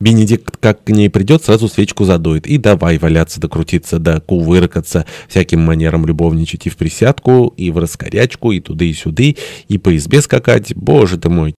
Бенедикт, как к ней придет, сразу свечку задует. И давай валяться докрутиться, да кувыркаться, всяким манером любовничать и в присядку, и в раскорячку, и туды и сюды, и по избе скакать. Боже ты мой!